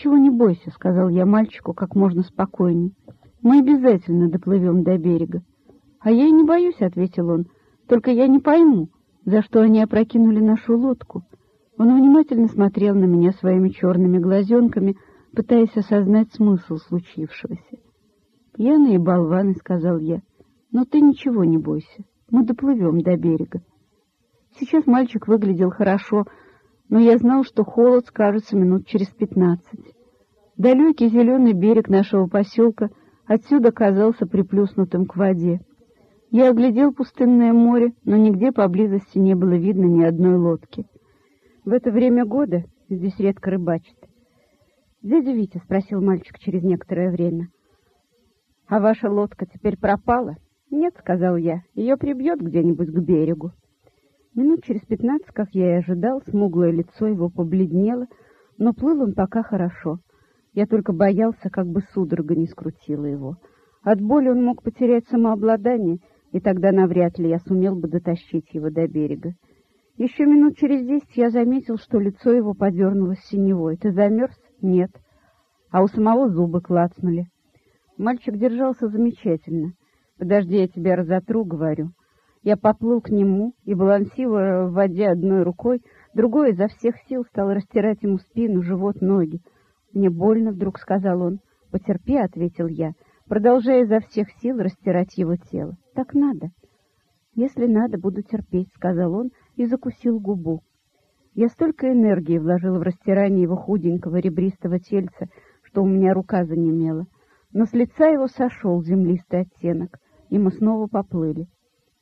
ничего не бойся», — сказал я мальчику как можно спокойнее. «Мы обязательно доплывем до берега». «А я и не боюсь», — ответил он. «Только я не пойму, за что они опрокинули нашу лодку». Он внимательно смотрел на меня своими черными глазенками, пытаясь осознать смысл случившегося. «Пьяные болваны», — сказал я, — «но ты ничего не бойся, мы доплывем до берега». Сейчас мальчик выглядел хорошо, но я знал, что холод скажется минут через пятнадцать. Далекий зеленый берег нашего поселка отсюда казался приплюснутым к воде. Я оглядел пустынное море, но нигде поблизости не было видно ни одной лодки. В это время года здесь редко рыбачат. «Дядя Витя?» — спросил мальчик через некоторое время. «А ваша лодка теперь пропала?» «Нет», — сказал я, — «ее прибьет где-нибудь к берегу». Минут через пятнадцать, как я и ожидал, смуглое лицо его побледнело, но плыл он пока хорошо. Я только боялся, как бы судорога не скрутила его. От боли он мог потерять самообладание, и тогда навряд ли я сумел бы дотащить его до берега. Еще минут через десять я заметил, что лицо его подернулось синевой. «Ты замерз?» «Нет». А у самого зубы клацнули. Мальчик держался замечательно. «Подожди, я тебя разотру», — говорю. Я поплыл к нему и, балансируя в воде одной рукой, другой изо всех сил стал растирать ему спину, живот, ноги. «Мне больно», — вдруг сказал он. «Потерпи», — ответил я, продолжая изо всех сил растирать его тело. «Так надо». «Если надо, буду терпеть», — сказал он и закусил губу. Я столько энергии вложил в растирание его худенького ребристого тельца, что у меня рука занемела. Но с лица его сошел землистый оттенок, и мы снова поплыли.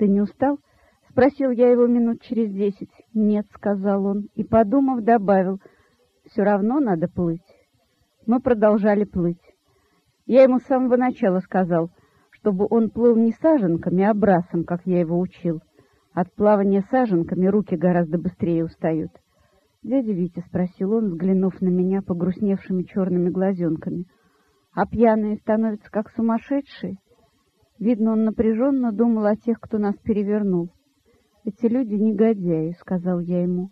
«Ты не устал?» — спросил я его минут через десять. «Нет», — сказал он, и, подумав, добавил, «все равно надо плыть». Мы продолжали плыть. Я ему с самого начала сказал, чтобы он плыл не саженками, а брасом, как я его учил. От плавания саженками руки гораздо быстрее устают. «Дядя Витя», — спросил он, взглянув на меня погрустневшими черными глазенками, «а пьяные становятся как сумасшедшие?» Видно, он напряженно думал о тех, кто нас перевернул. «Эти люди негодяи», — сказал я ему.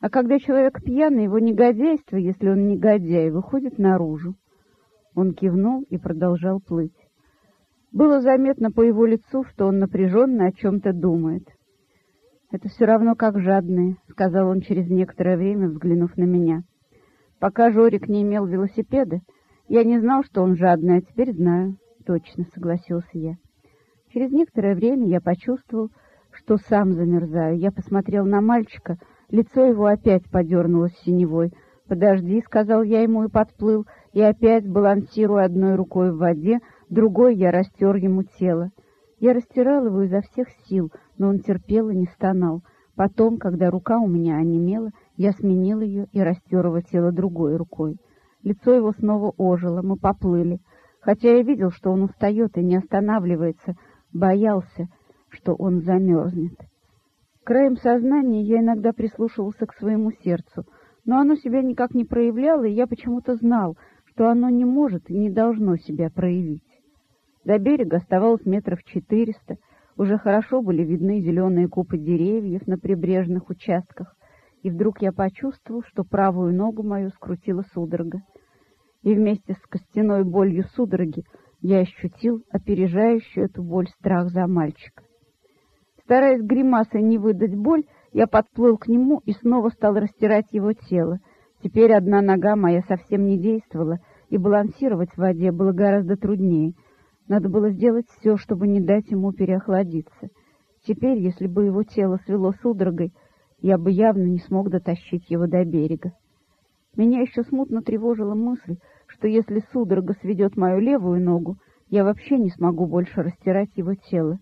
«А когда человек пьяный, его негодяйство, если он негодяй, выходит наружу». Он кивнул и продолжал плыть. Было заметно по его лицу, что он напряженно о чем-то думает. «Это все равно как жадные», — сказал он через некоторое время, взглянув на меня. «Пока Жорик не имел велосипеда, я не знал, что он жадный, а теперь знаю». «Точно», — согласился я. Через некоторое время я почувствовал, что сам замерзаю. Я посмотрел на мальчика, лицо его опять подернулось синевой. «Подожди», — сказал я ему и подплыл, и опять, балансируя одной рукой в воде, другой я растер ему тело. Я растирал его изо всех сил, но он терпел и не стонал. Потом, когда рука у меня онемела, я сменил ее и растер его тело другой рукой. Лицо его снова ожило, мы поплыли. Хотя я видел, что он устает и не останавливается, боялся, что он замерзнет. Краем сознания я иногда прислушивался к своему сердцу, но оно себя никак не проявляло, и я почему-то знал, что оно не может и не должно себя проявить. До берега оставалось метров четыреста, уже хорошо были видны зеленые купы деревьев на прибрежных участках, и вдруг я почувствовал, что правую ногу мою скрутила судорога. И вместе с костяной болью судороги я ощутил опережающую эту боль страх за мальчика. Стараясь гримасой не выдать боль, я подплыл к нему и снова стал растирать его тело. Теперь одна нога моя совсем не действовала, и балансировать в воде было гораздо труднее. Надо было сделать все, чтобы не дать ему переохладиться. Теперь, если бы его тело свело судорогой, я бы явно не смог дотащить его до берега. Меня еще смутно тревожила мысль, что если судорога сведет мою левую ногу, я вообще не смогу больше растирать его тело.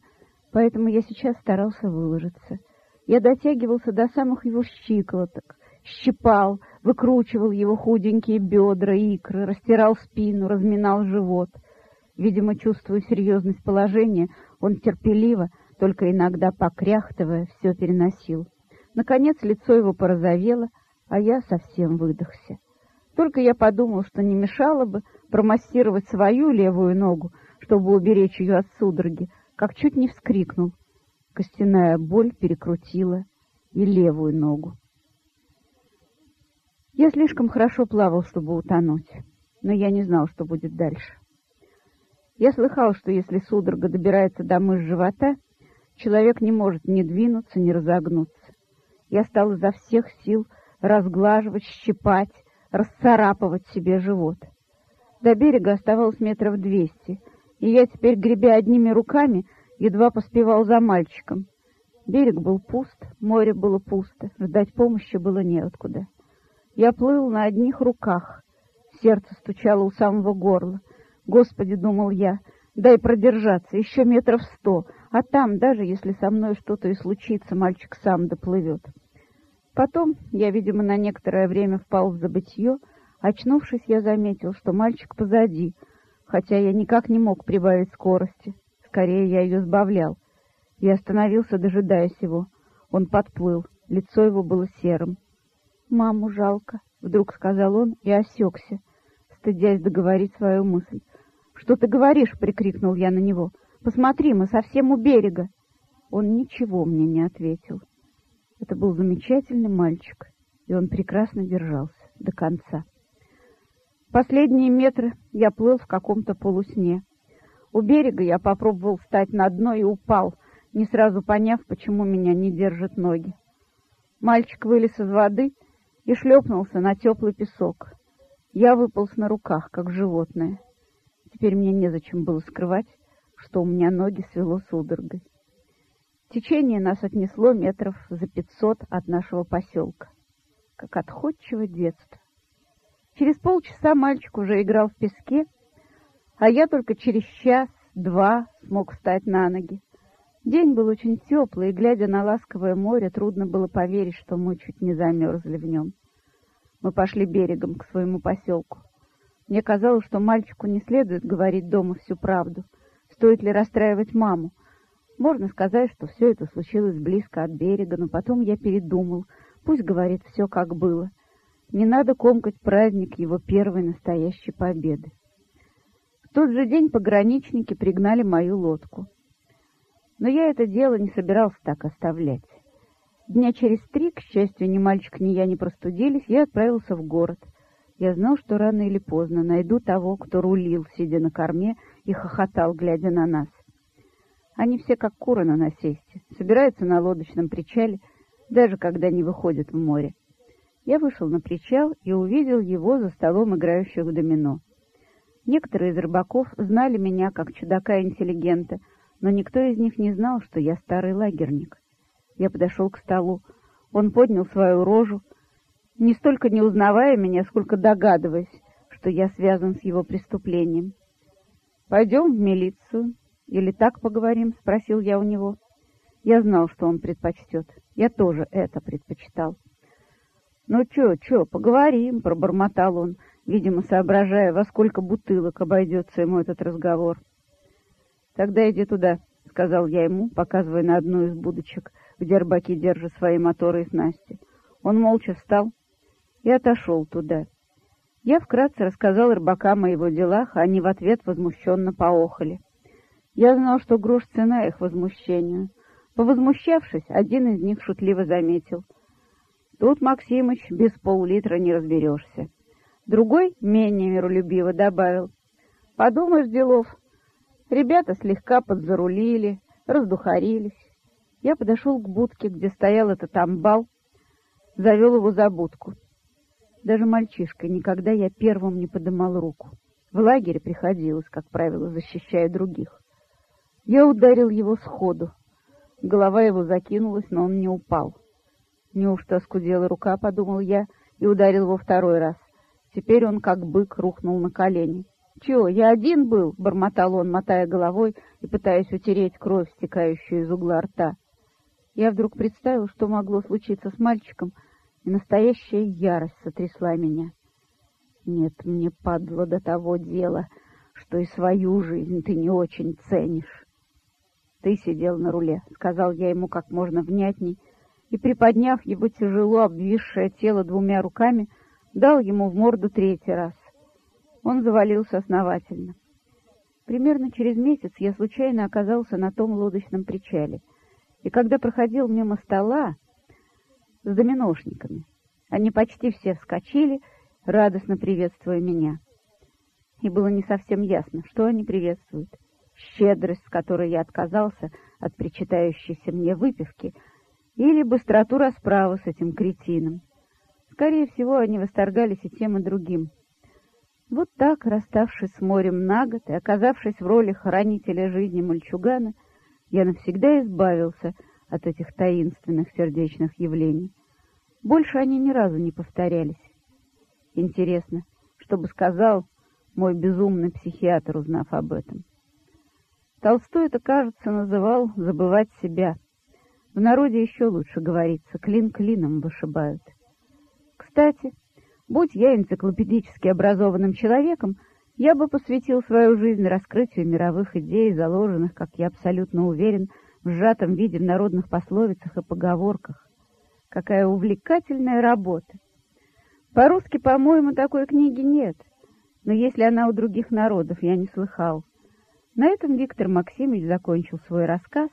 Поэтому я сейчас старался выложиться. Я дотягивался до самых его щиколоток, щипал, выкручивал его худенькие бедра, икры, растирал спину, разминал живот. Видимо, чувствуя серьезность положения, он терпеливо, только иногда покряхтывая, все переносил. Наконец лицо его порозовело, а я совсем выдохся. Только я подумал, что не мешало бы промассировать свою левую ногу, чтобы уберечь ее от судороги, как чуть не вскрикнул. Костяная боль перекрутила и левую ногу. Я слишком хорошо плавал, чтобы утонуть, но я не знал, что будет дальше. Я слыхал, что если судорога добирается до мышц живота, человек не может ни двинуться, ни разогнуться. Я стал изо всех сил разглаживать, щипать, расцарапывать себе живот. До берега оставалось метров двести, и я теперь, гребя одними руками, едва поспевал за мальчиком. Берег был пуст, море было пусто, ждать помощи было неоткуда. Я плыл на одних руках, сердце стучало у самого горла. Господи, думал я, дай продержаться, еще метров сто, а там, даже если со мной что-то и случится, мальчик сам доплывет. Потом я, видимо, на некоторое время впал в забытье. Очнувшись, я заметил, что мальчик позади, хотя я никак не мог прибавить скорости. Скорее, я ее сбавлял. Я остановился, дожидаясь его. Он подплыл, лицо его было серым. «Маму жалко», — вдруг сказал он и осекся, стыдясь договорить свою мысль. «Что ты говоришь?» — прикрикнул я на него. «Посмотри, мы совсем у берега!» Он ничего мне не ответил. Это был замечательный мальчик, и он прекрасно держался до конца. Последние метры я плыл в каком-то полусне. У берега я попробовал встать на дно и упал, не сразу поняв, почему меня не держат ноги. Мальчик вылез из воды и шлепнулся на теплый песок. Я выполз на руках, как животное. Теперь мне незачем было скрывать, что у меня ноги свело судорогой. Течение нас отнесло метров за пятьсот от нашего поселка, как отходчиво детство. Через полчаса мальчик уже играл в песке, а я только через час-два смог встать на ноги. День был очень теплый, и, глядя на ласковое море, трудно было поверить, что мы чуть не замерзли в нем. Мы пошли берегом к своему поселку. Мне казалось, что мальчику не следует говорить дома всю правду. Стоит ли расстраивать маму? Можно сказать, что все это случилось близко от берега, но потом я передумал. Пусть говорит все, как было. Не надо комкать праздник его первой настоящей победы. В тот же день пограничники пригнали мою лодку. Но я это дело не собирался так оставлять. Дня через три, к счастью, ни мальчик, ни я не простудились, я отправился в город — я знал, что рано или поздно найду того, кто рулил, сидя на корме, и хохотал, глядя на нас. Они все как куры на насесте, собираются на лодочном причале, даже когда не выходят в море. Я вышел на причал и увидел его за столом играющих в домино. Некоторые из рыбаков знали меня как чудака-интеллигента, но никто из них не знал, что я старый лагерник. Я подошел к столу. Он поднял свою рожу, не столько не узнавая меня, сколько догадываясь, что я связан с его преступлением. «Пойдем в милицию или так поговорим?» — спросил я у него. Я знал, что он предпочтет. Я тоже это предпочитал. «Ну чё, чё, поговорим», — пробормотал он, видимо, соображая, во сколько бутылок обойдется ему этот разговор. «Тогда иди туда», — сказал я ему, показывая на одну из будочек, где рыбаки держат свои моторы и снасти. Он молча встал, и отошел туда. Я вкратце рассказал рыбакам о его делах, а они в ответ возмущенно поохали. Я знал, что грош цена их возмущению. Повозмущавшись, один из них шутливо заметил. Тут, Максимыч, без пол-литра не разберешься. Другой, менее миролюбиво, добавил. Подумаешь, делов. Ребята слегка подзарулили, раздухарились. Я подошел к будке, где стоял этот амбал, завел его за будку. Даже мальчишка, никогда я первым не подымал руку. В лагере приходилось, как правило, защищая других. Я ударил его сходу. Голова его закинулась, но он не упал. Неужто оскудела рука, подумал я, и ударил его второй раз. Теперь он, как бык, рухнул на колени. «Чего, я один был?» — бормотал он, мотая головой и пытаясь утереть кровь, стекающую из угла рта. Я вдруг представил, что могло случиться с мальчиком — и настоящая ярость сотрясла меня. Нет, мне падло до того дела, что и свою жизнь ты не очень ценишь. Ты сидел на руле, — сказал я ему как можно внятней, и, приподняв его тяжело обвисшее тело двумя руками, дал ему в морду третий раз. Он завалился основательно. Примерно через месяц я случайно оказался на том лодочном причале, и когда проходил мимо стола, с доминошниками. Они почти все вскочили, радостно приветствуя меня. И было не совсем ясно, что они приветствуют. Щедрость, с которой я отказался от причитающейся мне выпивки, или быстроту расправы с этим кретином. Скорее всего, они восторгались и тем, и другим. Вот так, расставшись с морем на год и оказавшись в роли хранителя жизни мальчугана, я навсегда избавился от этих таинственных сердечных явлений. Больше они ни разу не повторялись. Интересно, что бы сказал мой безумный психиатр, узнав об этом. Толстой это, кажется, называл «забывать себя». В народе еще лучше говорится «клин клином вышибают». Кстати, будь я энциклопедически образованным человеком, я бы посвятил свою жизнь раскрытию мировых идей, заложенных, как я абсолютно уверен, в сжатом виде в народных пословицах и поговорках. Какая увлекательная работа! По-русски, по-моему, такой книги нет, но если она у других народов, я не слыхал. На этом Виктор Максимович закончил свой рассказ,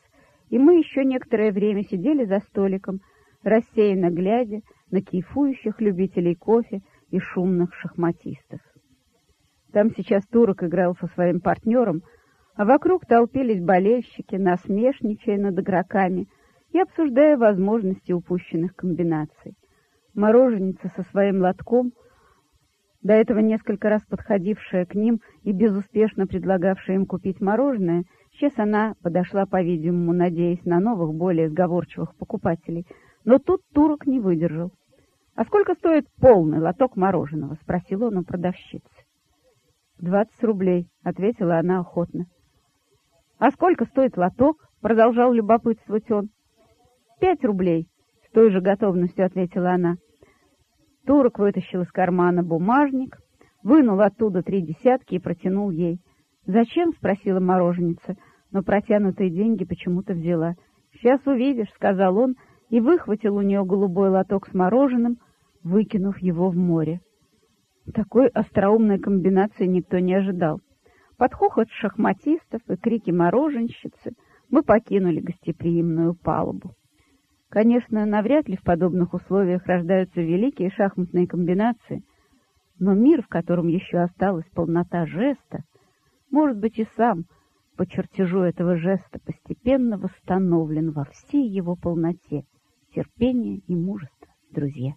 и мы еще некоторое время сидели за столиком, рассеянно глядя на кайфующих любителей кофе и шумных шахматистов. Там сейчас турок играл со своим партнером, а вокруг толпились болельщики, насмешничая над игроками и обсуждая возможности упущенных комбинаций. Мороженица со своим лотком, до этого несколько раз подходившая к ним и безуспешно предлагавшая им купить мороженое, сейчас она подошла, по-видимому, надеясь на новых, более сговорчивых покупателей. Но тут турок не выдержал. — А сколько стоит полный лоток мороженого? — спросил он у продавщицы. — Двадцать рублей, — ответила она охотно. — А сколько стоит лоток? — продолжал любопытствовать он. — Пять рублей, — с той же готовностью ответила она. Турок вытащил из кармана бумажник, вынул оттуда три десятки и протянул ей. «Зачем?» — спросила мороженица, но протянутые деньги почему-то взяла. «Сейчас увидишь», — сказал он, и выхватил у нее голубой лоток с мороженым, выкинув его в море. Такой остроумной комбинации никто не ожидал. Под хохот шахматистов и крики мороженщицы мы покинули гостеприимную палубу. Конечно, навряд ли в подобных условиях рождаются великие шахматные комбинации, но мир, в котором еще осталась полнота жеста, может быть и сам по чертежу этого жеста постепенно восстановлен во всей его полноте. Терпение и мужество, друзья.